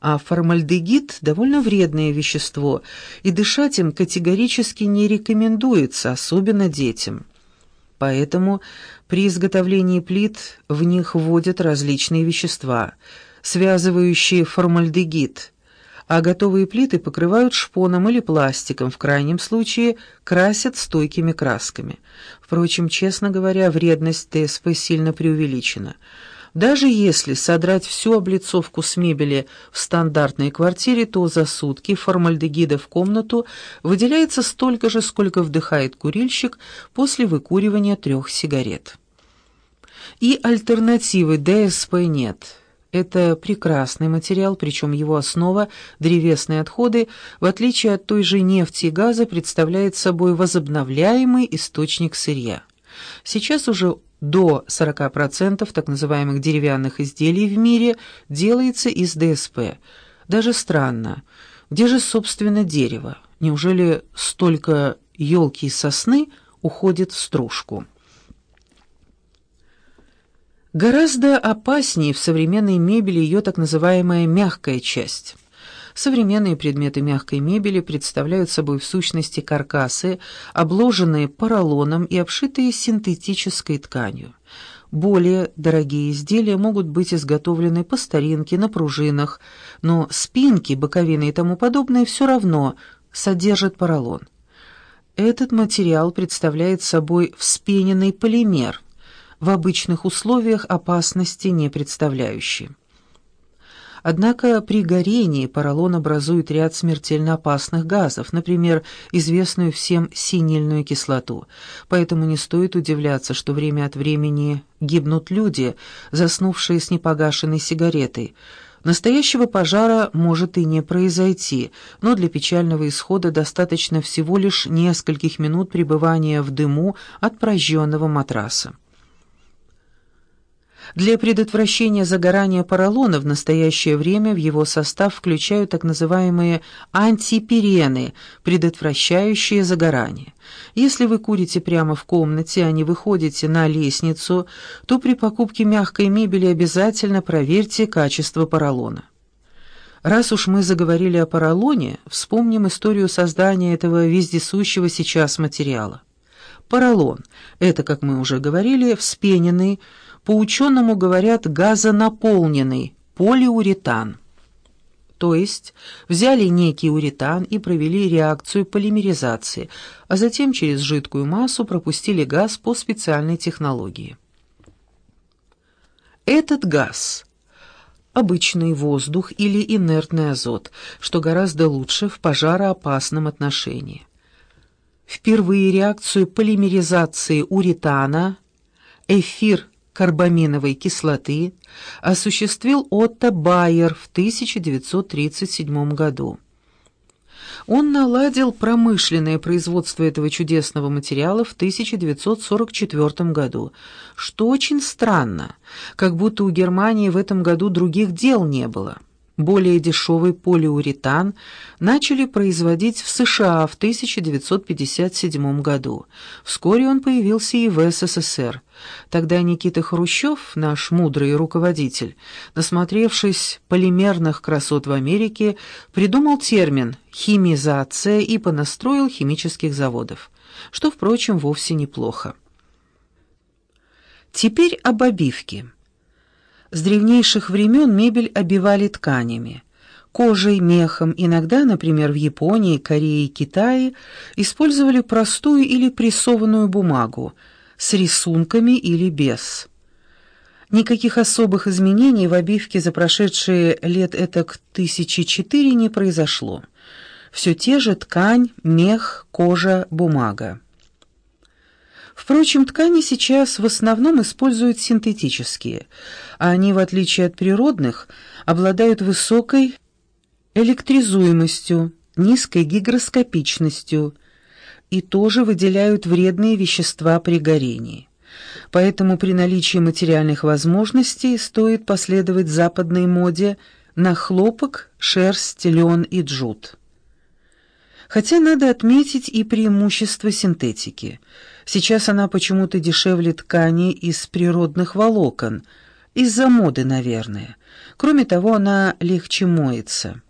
а формальдегид – довольно вредное вещество, и дышать им категорически не рекомендуется, особенно детям. Поэтому при изготовлении плит в них вводят различные вещества, связывающие формальдегид, а готовые плиты покрывают шпоном или пластиком, в крайнем случае красят стойкими красками. Впрочем, честно говоря, вредность ТСП сильно преувеличена – даже если содрать всю облицовку с мебели в стандартной квартире, то за сутки формальдегида в комнату выделяется столько же, сколько вдыхает курильщик после выкуривания трех сигарет. И альтернативы ДСП нет. Это прекрасный материал, причем его основа, древесные отходы, в отличие от той же нефти и газа, представляет собой возобновляемый источник сырья. Сейчас уже до 40% так называемых деревянных изделий в мире делается из ДСП. Даже странно. Где же, собственно, дерево? Неужели столько елки и сосны уходит в стружку? Гораздо опаснее в современной мебели ее так называемая мягкая часть – Современные предметы мягкой мебели представляют собой в сущности каркасы, обложенные поролоном и обшитые синтетической тканью. Более дорогие изделия могут быть изготовлены по старинке, на пружинах, но спинки, боковины и тому подобное все равно содержат поролон. Этот материал представляет собой вспененный полимер, в обычных условиях опасности не представляющий. Однако при горении поролон образует ряд смертельно опасных газов, например, известную всем синильную кислоту. Поэтому не стоит удивляться, что время от времени гибнут люди, заснувшие с непогашенной сигаретой. Настоящего пожара может и не произойти, но для печального исхода достаточно всего лишь нескольких минут пребывания в дыму от прожженного матраса. Для предотвращения загорания поролона в настоящее время в его состав включают так называемые антипирены, предотвращающие загорание. Если вы курите прямо в комнате, а не выходите на лестницу, то при покупке мягкой мебели обязательно проверьте качество поролона. Раз уж мы заговорили о поролоне, вспомним историю создания этого вездесущего сейчас материала. Поролон – это, как мы уже говорили, вспененный, по-ученому говорят газонаполненный полиуретан. То есть взяли некий уретан и провели реакцию полимеризации, а затем через жидкую массу пропустили газ по специальной технологии. Этот газ – обычный воздух или инертный азот, что гораздо лучше в пожароопасном отношении. Впервые реакцию полимеризации уретана, эфир карбаминовой кислоты осуществил Отто Байер в 1937 году. Он наладил промышленное производство этого чудесного материала в 1944 году, что очень странно, как будто у Германии в этом году других дел не было более дешевый полиуретан начали производить в США в 1957 году. Вскоре он появился и в СССР. Тогда Никита Хрущев, наш мудрый руководитель, насмотревшись полимерных красот в Америке, придумал термин «химизация» и понастроил химических заводов, что, впрочем, вовсе неплохо. Теперь об обивке. С древнейших времен мебель обивали тканями. Кожей, мехом, иногда, например, в Японии, Корее и Китае, использовали простую или прессованную бумагу, с рисунками или без. Никаких особых изменений в обивке за прошедшие лет этак тысячи четыре не произошло. Все те же ткань, мех, кожа, бумага. Впрочем, ткани сейчас в основном используют синтетические, а они, в отличие от природных, обладают высокой электризуемостью, низкой гигроскопичностью и тоже выделяют вредные вещества при горении. Поэтому при наличии материальных возможностей стоит последовать западной моде на хлопок, шерсть, лен и джут. Хотя надо отметить и преимущество синтетики – Сейчас она почему-то дешевле ткани из природных волокон, Из-за моды, наверное. Кроме того, она легче моется.